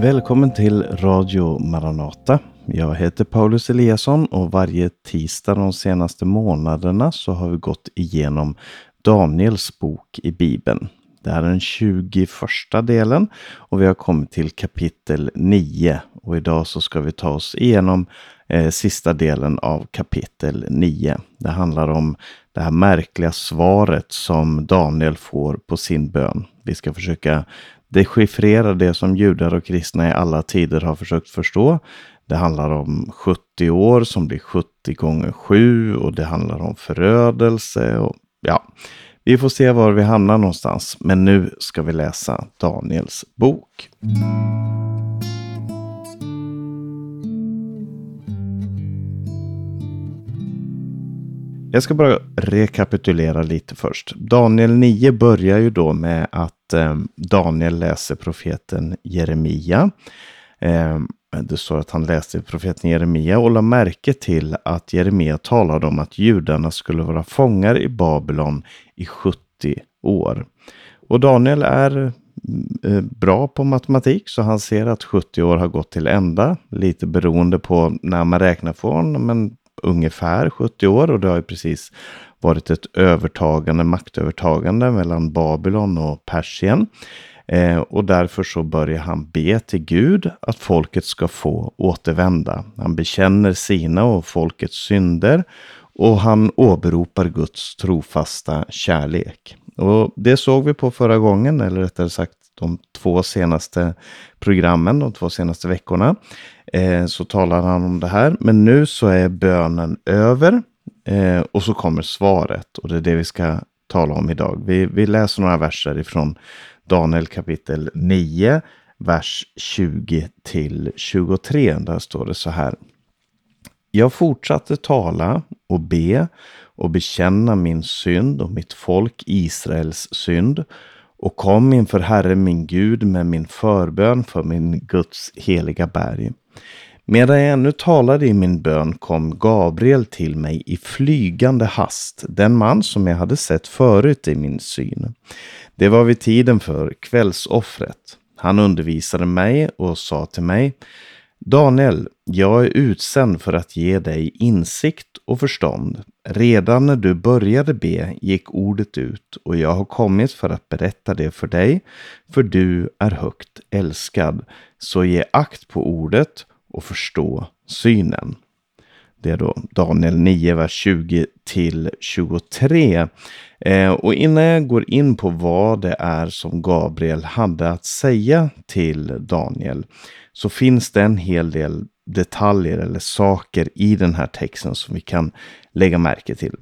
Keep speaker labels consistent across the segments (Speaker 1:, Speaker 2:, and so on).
Speaker 1: Välkommen till Radio Maranata. Jag heter Paulus Eliasson och varje tisdag de senaste månaderna så har vi gått igenom Daniels bok i Bibeln. Det här är den 21 delen och vi har kommit till kapitel 9. Och idag så ska vi ta oss igenom eh, sista delen av kapitel 9. Det handlar om det här märkliga svaret som Daniel får på sin bön. Vi ska försöka dechiffrera det som judar och kristna i alla tider har försökt förstå. Det handlar om 70 år som blir 70 gånger 7 och det handlar om förödelse. Och, ja, vi får se var vi hamnar någonstans. Men nu ska vi läsa Daniels bok. Jag ska bara rekapitulera lite först. Daniel 9 börjar ju då med att Eh, Daniel läser profeten Jeremia. Ehm, det står att han läste profeten Jeremia och la märke till att Jeremia talade om att judarna skulle vara fångar i Babylon i 70 år. Och Daniel är eh, bra på matematik så han ser att 70 år har gått till ända. Lite beroende på när man räknar från, men ungefär 70 år och det har ju precis varit ett övertagande, maktövertagande mellan Babylon och Persien. Eh, och därför så börjar han be till Gud att folket ska få återvända. Han bekänner sina och folkets synder och han åberopar Guds trofasta kärlek. Och det såg vi på förra gången, eller rättare sagt de två senaste programmen, de två senaste veckorna. Eh, så talar han om det här. Men nu så är bönen över eh, och så kommer svaret och det är det vi ska tala om idag. Vi, vi läser några verser ifrån Daniel kapitel 9, vers 20 till 23. Där står det så här. Jag fortsatte tala och be och bekänna min synd och mitt folk Israels synd och kom inför Herren min Gud med min förbön för min Guds heliga berg. Medan jag ännu talade i min bön kom Gabriel till mig i flygande hast, den man som jag hade sett förut i min syn. Det var vid tiden för kvällsoffret. Han undervisade mig och sa till mig Daniel, jag är utsänd för att ge dig insikt och förstånd. Redan när du började be gick ordet ut och jag har kommit för att berätta det för dig, för du är högt älskad. Så ge akt på ordet och förstå synen. Det är då Daniel 9, vers 20 till 23. Eh, och innan jag går in på vad det är som Gabriel hade att säga till Daniel så finns det en hel del detaljer eller saker i den här texten som vi kan lägga märke till.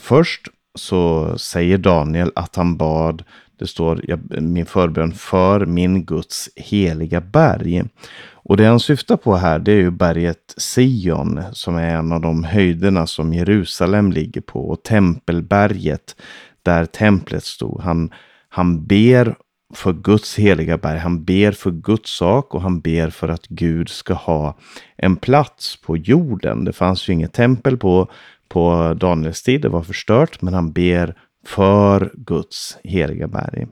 Speaker 1: Först så säger Daniel att han bad, det står min förbön för min Guds heliga berg. Och det han syftar på här det är ju berget Sion som är en av de höjderna som Jerusalem ligger på och tempelberget där templet stod. Han, han ber för Guds heliga berg. Han ber för Guds sak och han ber för att Gud ska ha en plats på jorden. Det fanns ju inget tempel på, på Daniels tid, det var förstört, men han ber för Guds heliga berg.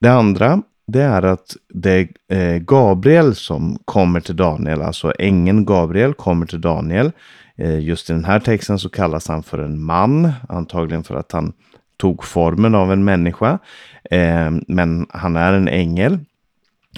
Speaker 1: Det andra, det är att det är eh, Gabriel som kommer till Daniel, alltså ängeln Gabriel kommer till Daniel. Eh, just i den här texten så kallas han för en man, antagligen för att han tog formen av en människa. Eh, men han är en ängel.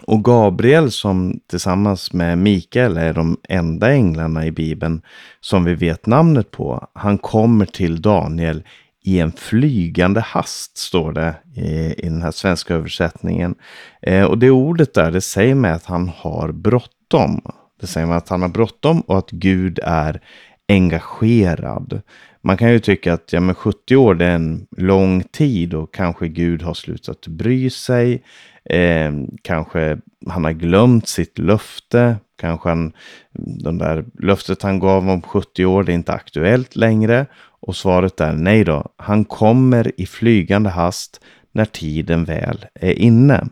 Speaker 1: Och Gabriel som tillsammans med Mikael är de enda änglarna i Bibeln som vi vet namnet på. Han kommer till Daniel i en flygande hast, står det i, i den här svenska översättningen. Eh, och det ordet där, det säger mig att han har bråttom. Det säger mig att han har bråttom och att Gud är engagerad. Man kan ju tycka att ja, men 70 år det är en lång tid och kanske Gud har slutat bry sig. Eh, kanske han har glömt sitt löfte. Kanske han, den där löftet han gav om 70 år, det är inte aktuellt längre. Och svaret är nej då. Han kommer i flygande hast när tiden väl är inne.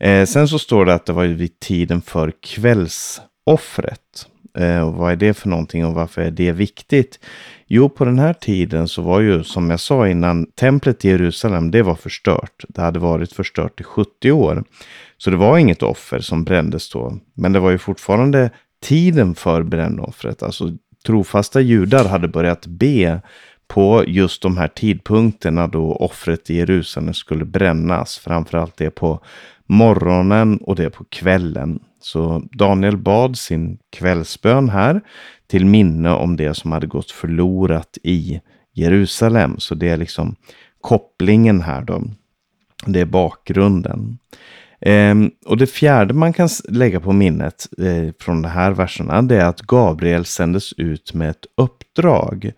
Speaker 1: Eh, sen så står det att det var vid tiden för kvällsoffret. Eh, och vad är det för någonting och varför är det viktigt? Jo, på den här tiden så var ju, som jag sa innan, templet i Jerusalem, det var förstört. Det hade varit förstört i 70 år. Så det var inget offer som brändes då. Men det var ju fortfarande tiden för brännoffret. Alltså trofasta judar hade börjat be på just de här tidpunkterna då offret i Jerusalem skulle brännas. Framförallt det på morgonen och det på kvällen. Så Daniel bad sin kvällsbön här till minne om det som hade gått förlorat i Jerusalem. Så det är liksom kopplingen här då. Det är bakgrunden. Ehm, och det fjärde man kan lägga på minnet eh, från de här verserna det är att Gabriel sändes ut med ett uppdrag.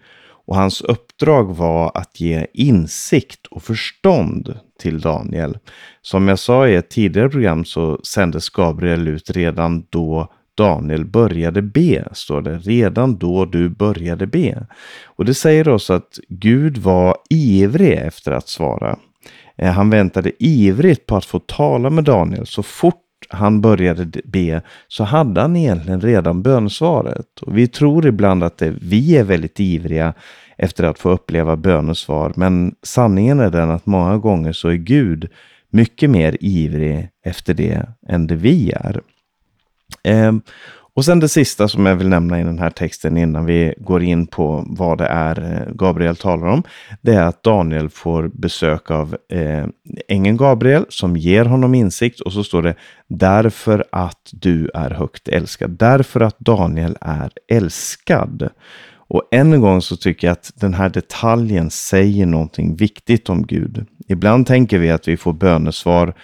Speaker 1: Och hans uppdrag var att ge insikt och förstånd till Daniel. Som jag sa i ett tidigare program så sändes Gabriel ut redan då Daniel började be, står det. Redan då du började be. Och det säger oss att Gud var ivrig efter att svara. Eh, han väntade ivrigt på att få tala med Daniel. Så fort han började be så hade han egentligen redan bönesvaret. Och vi tror ibland att det, vi är väldigt ivriga efter att få uppleva bönesvar. Men sanningen är den att många gånger så är Gud mycket mer ivrig efter det än det vi är. Eh, och sen det sista som jag vill nämna i den här texten innan vi går in på vad det är eh, Gabriel talar om. Det är att Daniel får besök av eh, ängeln Gabriel som ger honom insikt och så står det därför att du är högt älskad. Därför att Daniel är älskad. Och än en gång så tycker jag att den här detaljen säger någonting viktigt om Gud. Ibland tänker vi att vi får bönesvar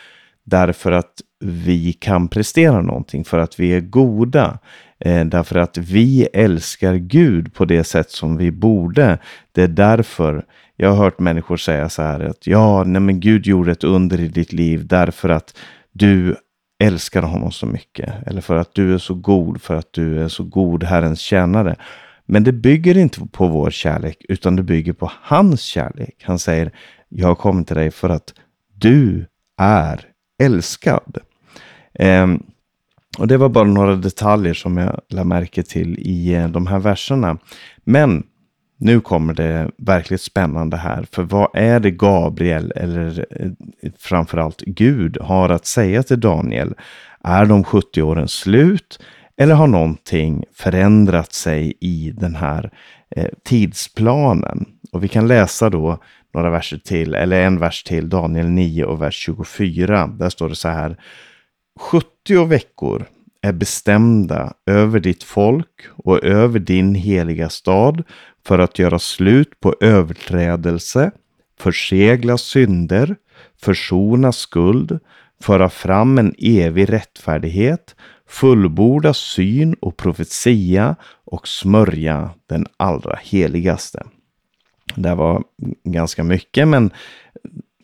Speaker 1: därför att vi kan prestera någonting, för att vi är goda. Eh, därför att vi älskar Gud på det sätt som vi borde. Det är därför jag har hört människor säga så här att ja, nej men Gud gjorde ett under i ditt liv därför att du älskar honom så mycket. Eller för att du är så god, för att du är så god Herrens tjänare. Men det bygger inte på vår kärlek, utan det bygger på hans kärlek. Han säger, jag har kommit till dig för att du är älskad. Um, och det var bara några detaljer som jag lade märke till i eh, de här verserna. Men nu kommer det verkligt spännande här. För vad är det Gabriel, eller eh, framförallt Gud, har att säga till Daniel? Är de 70 åren slut? Eller har någonting förändrat sig i den här eh, tidsplanen? Och vi kan läsa då några verser till, eller en vers till, Daniel 9 och vers 24. Där står det så här. 70 veckor är bestämda över ditt folk och över din heliga stad för att göra slut på överträdelse, försegla synder, försona skuld, föra fram en evig rättfärdighet, fullborda syn och profetia och smörja den allra heligaste. Det var ganska mycket, men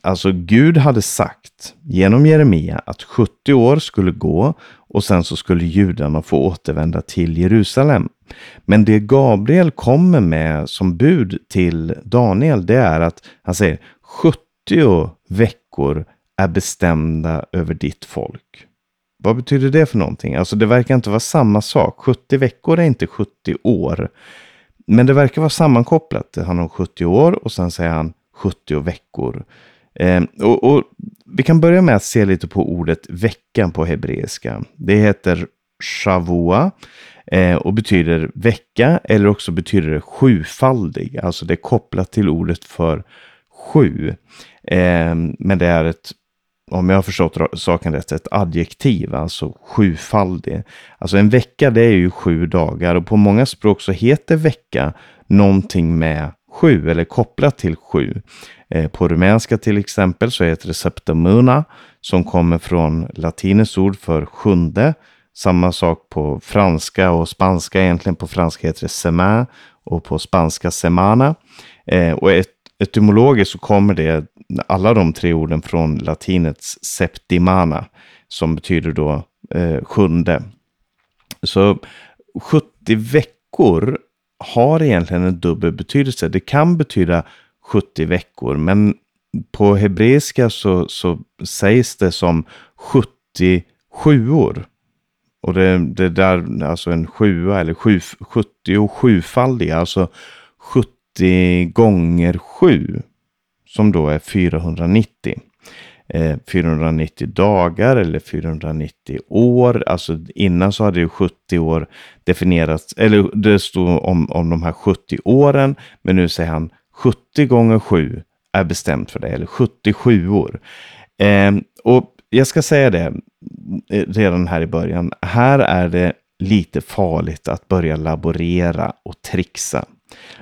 Speaker 1: alltså Gud hade sagt genom Jeremia att 70 år skulle gå och sen så skulle judarna få återvända till Jerusalem. Men det Gabriel kommer med som bud till Daniel, det är att han säger 70 veckor är bestämda över ditt folk. Vad betyder det för någonting? Alltså det verkar inte vara samma sak. 70 veckor är inte 70 år. Men det verkar vara sammankopplat. Han har 70 år och sen säger han 70 veckor. Eh, och, och, Vi kan börja med att se lite på ordet veckan på hebreiska. Det heter shavua eh, och betyder vecka eller också betyder det sjufaldig. Alltså det är kopplat till ordet för sju. Eh, men det är ett om jag har förstått saken rätt, ett adjektiv, alltså sjufaldig. Alltså en vecka det är ju sju dagar och på många språk så heter vecka någonting med sju eller kopplat till sju. Eh, på rumänska till exempel så heter det septemuna som kommer från latinets ord för sjunde. Samma sak på franska och spanska egentligen. På franska heter det semain och på spanska semana. Eh, och ett, etymologiskt så kommer det alla de tre orden från latinets septimana som betyder då eh, sjunde. Så 70 veckor har egentligen en dubbel betydelse. Det kan betyda 70 veckor, men på hebreiska så, så sägs det som 77 år. och det, det där, alltså en sjua eller sju, 70 och sjufaldiga, alltså 70 gånger 7 som då är 490. Eh, 490 dagar eller 490 år. Alltså innan så hade ju 70 år definierats, eller det stod om, om de här 70 åren, men nu säger han 70 gånger 7 är bestämt för det, eller 77 år. Eh, och jag ska säga det eh, redan här i början. Här är det lite farligt att börja laborera och trixa.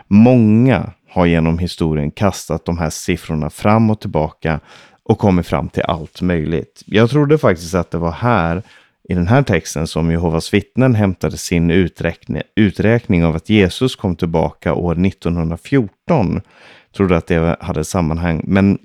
Speaker 1: Många har genom historien kastat de här siffrorna fram och tillbaka och kommit fram till allt möjligt. Jag trodde faktiskt att det var här i den här texten som Jehovas vittnen hämtade sin uträkning, uträkning av att Jesus kom tillbaka år 1914. Trodde att det hade sammanhang, men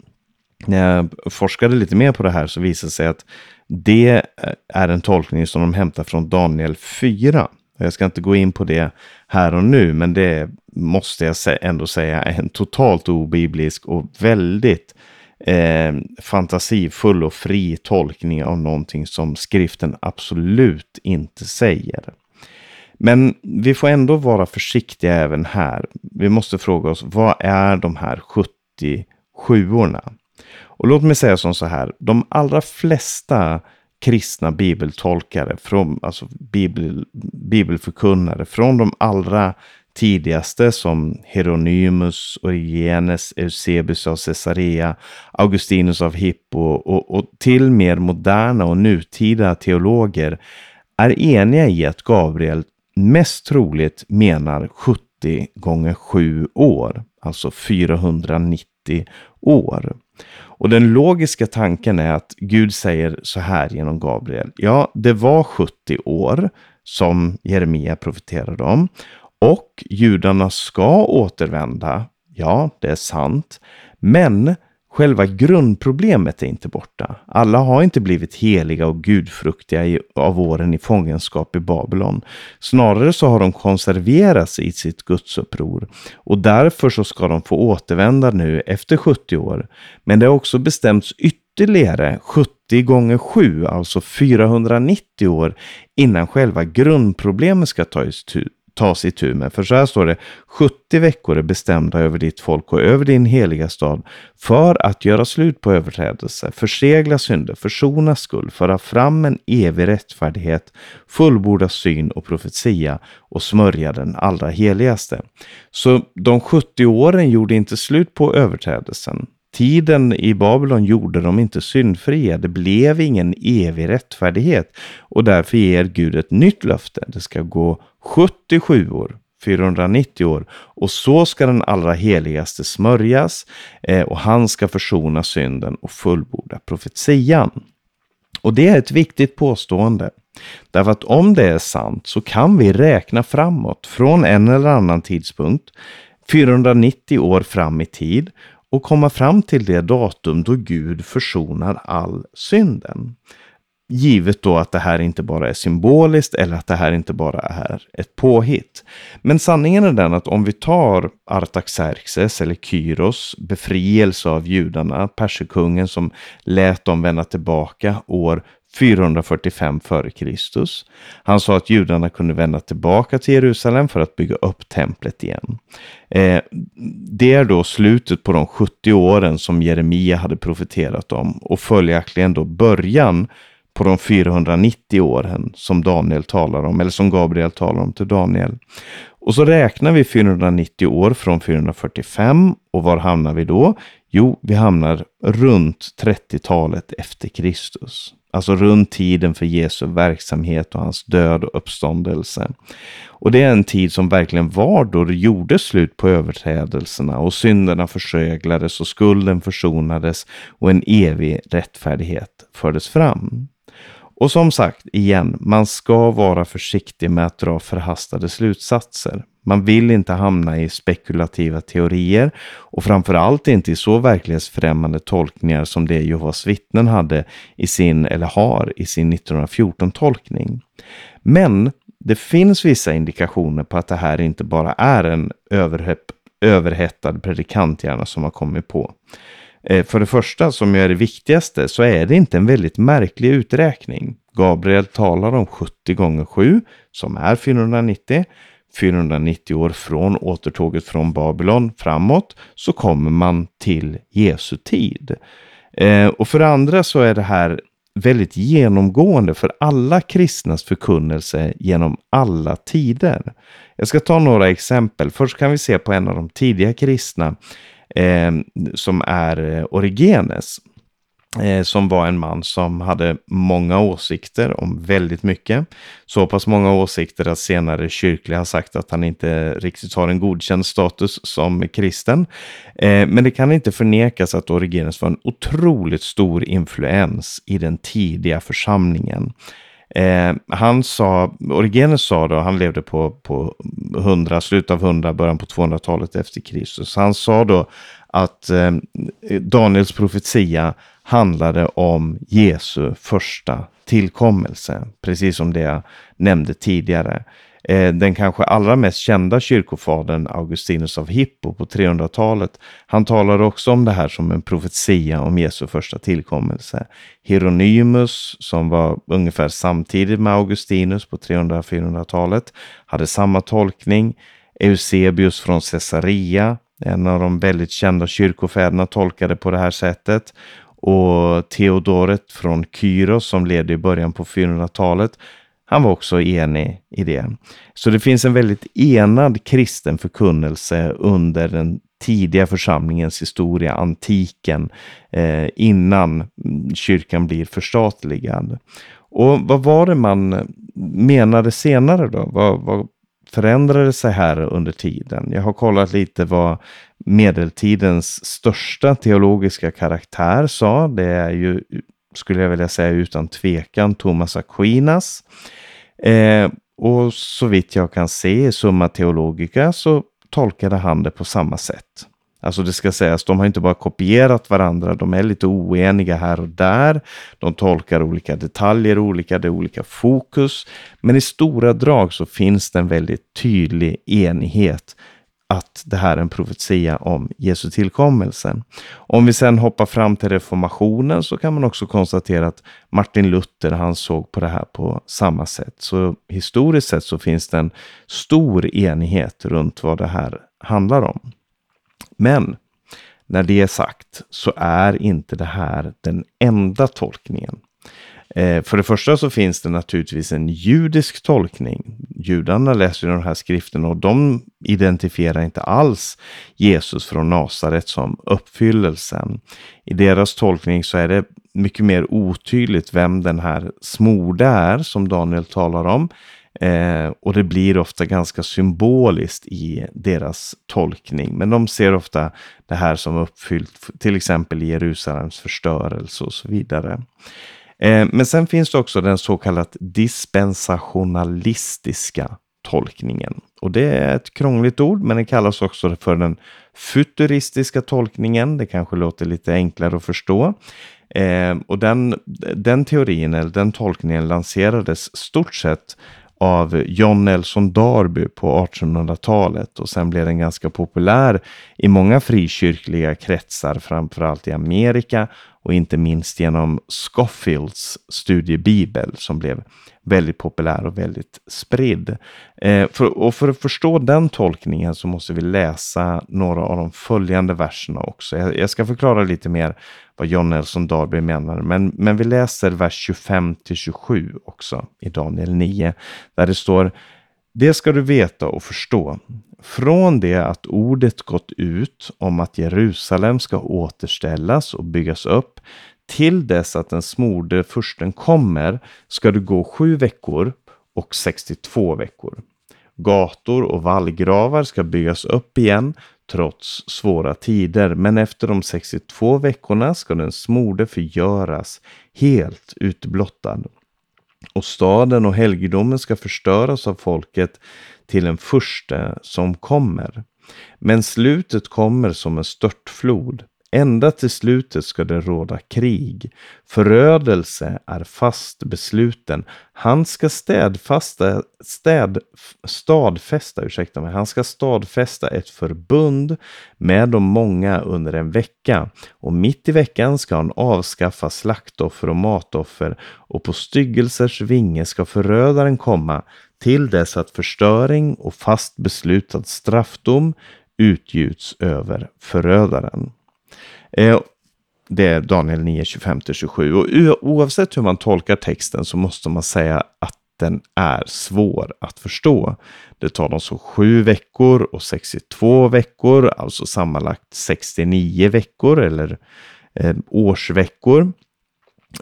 Speaker 1: när jag forskade lite mer på det här så visade det sig att det eh, är en tolkning som de hämtar från Daniel 4. Jag ska inte gå in på det här och nu, men det måste jag ändå säga är en totalt obiblisk och väldigt eh, fantasifull och fri tolkning av någonting som skriften absolut inte säger. Men vi får ändå vara försiktiga även här. Vi måste fråga oss, vad är de här 77orna? Och låt mig säga som så här, de allra flesta kristna bibeltolkare, från, alltså bibel, bibelförkunnare från de allra tidigaste som Hieronymus, Origenes, Eusebius av Caesarea, Augustinus av Hippo och, och till mer moderna och nutida teologer är eniga i att Gabriel mest troligt menar 70 gånger 7 år, alltså 490 år. Och den logiska tanken är att Gud säger så här genom Gabriel. Ja, det var 70 år som Jeremia profeterade om och judarna ska återvända. Ja, det är sant. Men Själva grundproblemet är inte borta. Alla har inte blivit heliga och gudfruktiga av åren i fångenskap i Babylon. Snarare så har de konserverats i sitt gudsuppror och därför så ska de få återvända nu efter 70 år. Men det har också bestämts ytterligare 70 gånger 7, alltså 490 år innan själva grundproblemet ska tas tas itu med. För så här står det, 70 veckor är bestämda över ditt folk och över din heliga stad för att göra slut på överträdelser, försegla synder, försona skuld, föra fram en evig rättfärdighet, fullborda syn och profetia och smörja den allra heligaste. Så de 70 åren gjorde inte slut på överträdelsen. Tiden i Babylon gjorde dem inte syndfria. Det blev ingen evig rättfärdighet och därför ger Gud ett nytt löfte. Det ska gå 77 år, 490 år och så ska den allra heligaste smörjas eh, och han ska försona synden och fullborda profetian. Och det är ett viktigt påstående. Därför att om det är sant så kan vi räkna framåt från en eller annan tidpunkt 490 år fram i tid och komma fram till det datum då Gud försonar all synden. Givet då att det här inte bara är symboliskt eller att det här inte bara är ett påhitt. Men sanningen är den att om vi tar Artaxerxes eller Kyros befrielse av judarna, perserkungen som lät dem vända tillbaka år 445 f.Kr. Han sa att judarna kunde vända tillbaka till Jerusalem för att bygga upp templet igen. Eh, det är då slutet på de 70 åren som Jeremia hade profeterat om och följaktligen då början på de 490 åren som Daniel talar om, eller som Gabriel talar om till Daniel. Och så räknar vi 490 år från 445 och var hamnar vi då? Jo, vi hamnar runt 30-talet efter Kristus. Alltså runt tiden för Jesu verksamhet och hans död och uppståndelse. Och det är en tid som verkligen var då det gjorde slut på överträdelserna och synderna förseglades och skulden försonades och en evig rättfärdighet fördes fram. Och som sagt, igen, man ska vara försiktig med att dra förhastade slutsatser. Man vill inte hamna i spekulativa teorier och framförallt inte i så verklighetsfrämmande tolkningar som det Jehovas vittnen hade i sin, eller har i sin 1914 tolkning. Men det finns vissa indikationer på att det här inte bara är en överhettad predikanthjärna som har kommit på. Eh, för det första, som är det viktigaste, så är det inte en väldigt märklig uträkning. Gabriel talar om 70 gånger 7 som är 490. 490 år från återtåget från Babylon framåt så kommer man till Jesu tid. Eh, och för det andra så är det här väldigt genomgående för alla kristnas förkunnelse genom alla tider. Jag ska ta några exempel. Först kan vi se på en av de tidiga kristna eh, som är eh, Origenes. Eh, som var en man som hade många åsikter om väldigt mycket. Så pass många åsikter att senare kyrkliga har sagt att han inte riktigt har en godkänd status som kristen. Eh, men det kan inte förnekas att Origenes var en otroligt stor influens i den tidiga församlingen. Eh, han sa, Origenes sa då, han levde på, på 100, slutet av 100, början på 200-talet efter Kristus. Han sa då att eh, Daniels profetia handlade om Jesu första tillkommelse, precis som det jag nämnde tidigare. Eh, den kanske allra mest kända kyrkofadern Augustinus av Hippo på 300-talet, han talar också om det här som en profetia om Jesu första tillkommelse. Hieronymus, som var ungefär samtidigt med Augustinus på 300-400-talet, hade samma tolkning. Eusebius från Caesarea, en av de väldigt kända kyrkofäderna, tolkade på det här sättet. Och Theodoret från Kyros som levde i början på 400-talet, han var också enig i det. Så det finns en väldigt enad kristen förkunnelse under den tidiga församlingens historia, antiken, eh, innan kyrkan blir förstatligad. Och vad var det man menade senare då? Vad, vad förändrade sig här under tiden? Jag har kollat lite vad medeltidens största teologiska karaktär sa. Det är ju, skulle jag vilja säga utan tvekan, Thomas Aquinas. Eh, och så vitt jag kan se i Summa Theologica så tolkade han det på samma sätt. Alltså det ska sägas, de har inte bara kopierat varandra, de är lite oeniga här och där. De tolkar olika detaljer olika, det är olika fokus. Men i stora drag så finns det en väldigt tydlig enighet att det här är en profetia om Jesu tillkommelse. Om vi sedan hoppar fram till reformationen så kan man också konstatera att Martin Luther han såg på det här på samma sätt. Så historiskt sett så finns det en stor enighet runt vad det här handlar om. Men när det är sagt så är inte det här den enda tolkningen. Eh, för det första så finns det naturligtvis en judisk tolkning. Judarna läser de här skrifterna och de identifierar inte alls Jesus från Nasaret som uppfyllelsen. I deras tolkning så är det mycket mer otydligt vem den här smorde är som Daniel talar om. Eh, och det blir ofta ganska symboliskt i deras tolkning. Men de ser ofta det här som uppfyllt till exempel Jerusalems förstörelse och så vidare. Eh, men sen finns det också den så kallat dispensationalistiska tolkningen. Och det är ett krångligt ord, men det kallas också för den futuristiska tolkningen. Det kanske låter lite enklare att förstå. Eh, och den, den teorin, eller den tolkningen lanserades stort sett av John Nelson Darby på 1800-talet och sen blev den ganska populär i många frikyrkliga kretsar, framförallt i Amerika och inte minst genom Scofields studiebibel som blev väldigt populär och väldigt spridd. Eh, för, och för att förstå den tolkningen så måste vi läsa några av de följande verserna också. Jag, jag ska förklara lite mer vad John Nelson Darby menar, men, men vi läser vers 25 till 27 också i Daniel 9, där det står det ska du veta och förstå. Från det att ordet gått ut om att Jerusalem ska återställas och byggas upp till dess att den smorde försten kommer ska det gå sju veckor och 62 veckor. Gator och vallgravar ska byggas upp igen trots svåra tider, men efter de 62 veckorna ska den smorde förgöras helt utblottad. Och staden och helgedomen ska förstöras av folket till den första som kommer. Men slutet kommer som en störtflod. Ända till slutet ska det råda krig. Förödelse är fast besluten. Han ska städfasta, städ, stadfästa, ursäkta mig, han ska stadfästa ett förbund med de många under en vecka. Och mitt i veckan ska han avskaffa slaktoffer och matoffer och på styggelsers vinge ska förödaren komma till dess att förstöring och fast beslutad straffdom utgjuts över förödaren. Eh, det är Daniel 9, 25-27. Och oavsett hur man tolkar texten så måste man säga att den är svår att förstå. Det tar dem så sju veckor och 62 veckor, alltså sammanlagt 69 veckor eller eh, årsveckor.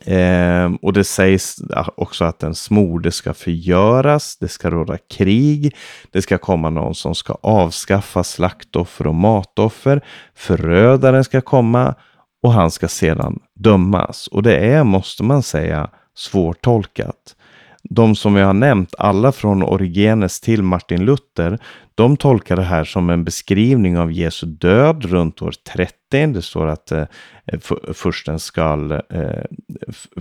Speaker 1: Eh, och det sägs också att en smorde ska förgöras, det ska råda krig, det ska komma någon som ska avskaffa slaktoffer och matoffer, förödaren ska komma och han ska sedan dömas. Och det är, måste man säga, svårtolkat de som jag har nämnt, alla från Origenes till Martin Luther, de tolkar det här som en beskrivning av Jesu död runt år 30. Det står att eh, försten skall eh,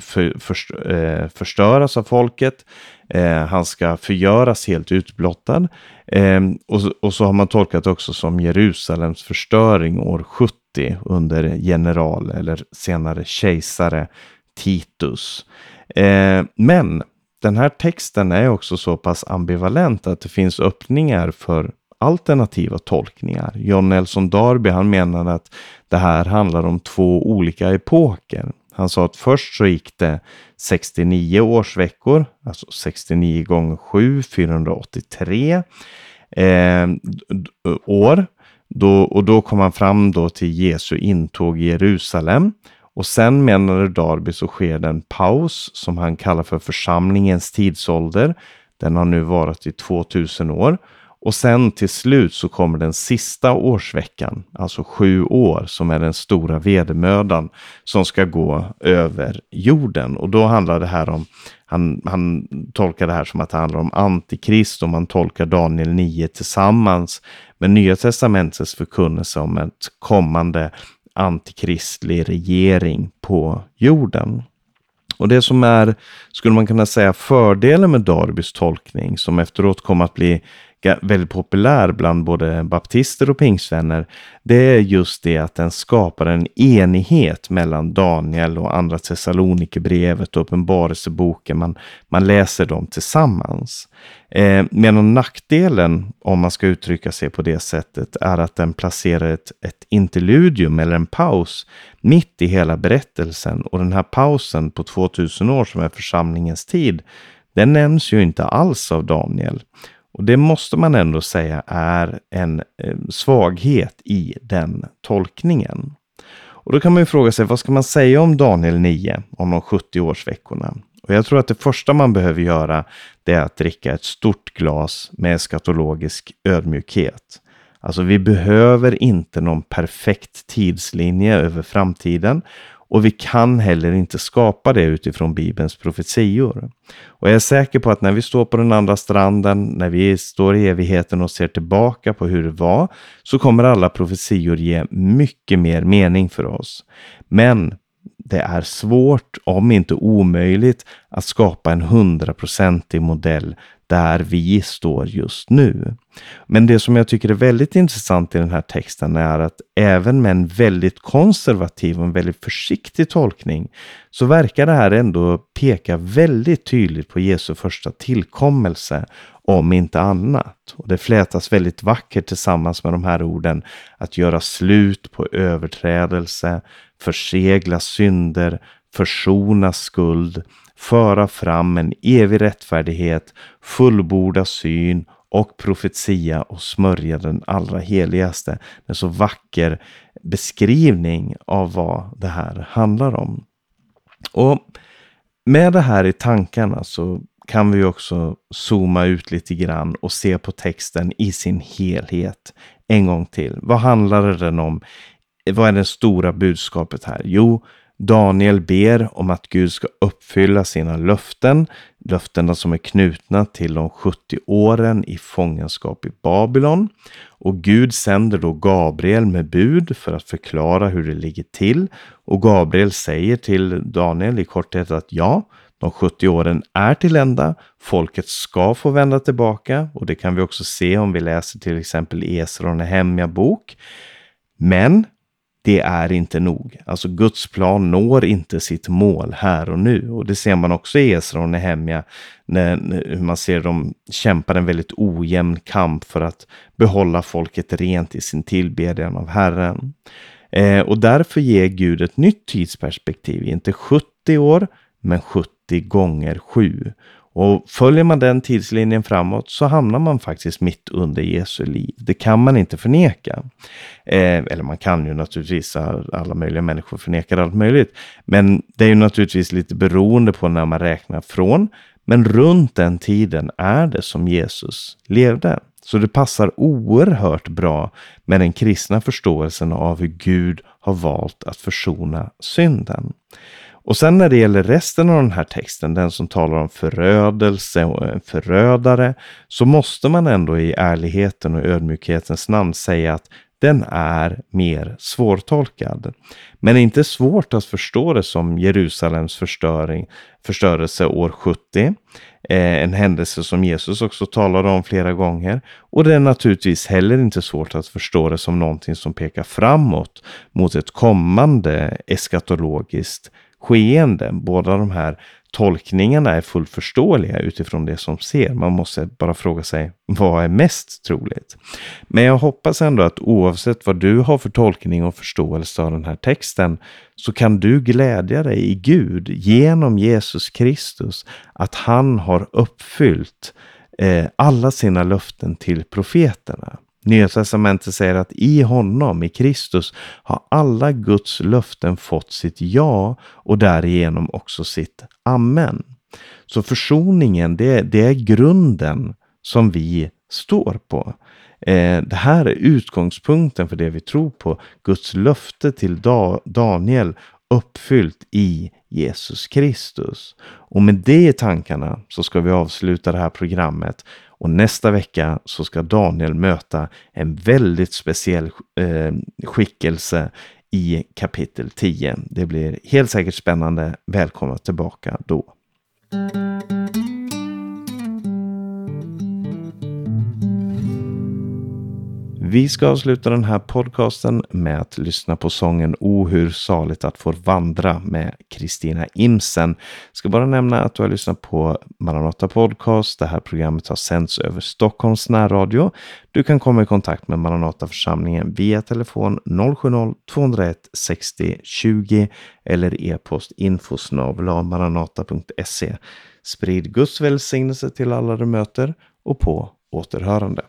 Speaker 1: för, för, eh, förstöras av folket. Eh, han ska förgöras helt utblottad. Eh, och, och så har man tolkat också som Jerusalems förstöring år 70 under general eller senare kejsare Titus. Eh, men den här texten är också så pass ambivalent att det finns öppningar för alternativa tolkningar. John Nelson Darby han menade att det här handlar om två olika epoker. Han sa att först så gick det 69 årsveckor, alltså 69 gånger 7, 483 eh, år. Då, och då kom han fram då till Jesu intåg i Jerusalem. Och sen menade Darby så sker det en paus som han kallar för församlingens tidsålder. Den har nu varit i 2000 år. Och sen till slut så kommer den sista årsveckan, alltså sju år, som är den stora vedermödan som ska gå över jorden. Och då handlar det här om, han, han tolkar det här som att det handlar om antikrist och man tolkar Daniel 9 tillsammans med Nya Testamentets förkunnelse om ett kommande antikristlig regering på jorden. Och det som är, skulle man kunna säga, fördelen med Darbys tolkning, som efteråt kom att bli väldigt populär bland både baptister och pingstvänner, det är just det att den skapar en enighet mellan Daniel och andra Thessalonikerbrevet och Uppenbarelseboken. Man, man läser dem tillsammans. Eh, medan nackdelen, om man ska uttrycka sig på det sättet, är att den placerar ett, ett interludium eller en paus mitt i hela berättelsen. Och den här pausen på 2000 år som är församlingens tid, den nämns ju inte alls av Daniel. Och det måste man ändå säga är en eh, svaghet i den tolkningen. Och då kan man ju fråga sig, vad ska man säga om Daniel 9, om de 70 årsveckorna? Och jag tror att det första man behöver göra, det är att dricka ett stort glas med eskatologisk ödmjukhet. Alltså vi behöver inte någon perfekt tidslinje över framtiden och vi kan heller inte skapa det utifrån Bibelns profetior. Och jag är säker på att när vi står på den andra stranden, när vi står i evigheten och ser tillbaka på hur det var, så kommer alla profetior ge mycket mer mening för oss. Men det är svårt, om inte omöjligt, att skapa en hundraprocentig modell där vi står just nu. Men det som jag tycker är väldigt intressant i den här texten är att även med en väldigt konservativ och en väldigt försiktig tolkning så verkar det här ändå peka väldigt tydligt på Jesu första tillkommelse, om inte annat. Och det flätas väldigt vackert tillsammans med de här orden att göra slut på överträdelse, försegla synder, försona skuld, föra fram en evig rättfärdighet, fullborda syn och profetia och smörja den allra heligaste. En så vacker beskrivning av vad det här handlar om. Och med det här i tankarna så kan vi också zooma ut lite grann och se på texten i sin helhet en gång till. Vad handlar den om? Vad är det stora budskapet här? Jo, Daniel ber om att Gud ska uppfylla sina löften, löftena som är knutna till de 70 åren i fångenskap i Babylon. Och Gud sänder då Gabriel med bud för att förklara hur det ligger till. Och Gabriel säger till Daniel i korthet att ja, de 70 åren är till ända. Folket ska få vända tillbaka och det kan vi också se om vi läser till exempel Esra och Nehemja bok. Men det är inte nog. Alltså Guds plan når inte sitt mål här och nu. Och det ser man också i Esra och Nehemja, när, man ser dem kämpa en väldigt ojämn kamp för att behålla folket rent i sin tillbedjan av Herren. Eh, och därför ger Gud ett nytt tidsperspektiv, inte 70 år, men 70 gånger 7. Och följer man den tidslinjen framåt så hamnar man faktiskt mitt under Jesu liv. Det kan man inte förneka. Eh, eller man kan ju naturligtvis, alla möjliga människor förnekar allt möjligt. Men det är ju naturligtvis lite beroende på när man räknar från. Men runt den tiden är det som Jesus levde. Så det passar oerhört bra med den kristna förståelsen av hur Gud har valt att försona synden. Och sen när det gäller resten av den här texten, den som talar om förödelse och en förödare, så måste man ändå i ärligheten och ödmjukhetens namn säga att den är mer svårtolkad. Men inte svårt att förstå det som Jerusalems förstöring, förstörelse år 70. Eh, en händelse som Jesus också talade om flera gånger. Och det är naturligtvis heller inte svårt att förstå det som någonting som pekar framåt mot ett kommande eskatologiskt skeende. Båda de här tolkningarna är fullt förståeliga utifrån det som ser. Man måste bara fråga sig vad är mest troligt? Men jag hoppas ändå att oavsett vad du har för tolkning och förståelse av den här texten så kan du glädja dig i Gud genom Jesus Kristus att han har uppfyllt eh, alla sina löften till profeterna. Nya testamentet säger att i honom, i Kristus, har alla Guds löften fått sitt ja och därigenom också sitt amen. Så försoningen, det, det är grunden som vi står på. Eh, det här är utgångspunkten för det vi tror på. Guds löfte till da Daniel uppfyllt i Jesus Kristus. Och med det i tankarna så ska vi avsluta det här programmet och nästa vecka så ska Daniel möta en väldigt speciell eh, skickelse i kapitel 10. Det blir helt säkert spännande. Välkomna tillbaka då. Vi ska avsluta den här podcasten med att lyssna på sången O hur saligt att få vandra med Kristina Imsen. Ska bara nämna att du har lyssnat på Maranata Podcast. Det här programmet har sänds över Stockholms närradio. Du kan komma i kontakt med Maranata församlingen via telefon 070-201 60 20 eller e-post infosnabla.maranata.se. Sprid Guds välsignelse till alla du möter och på återhörande.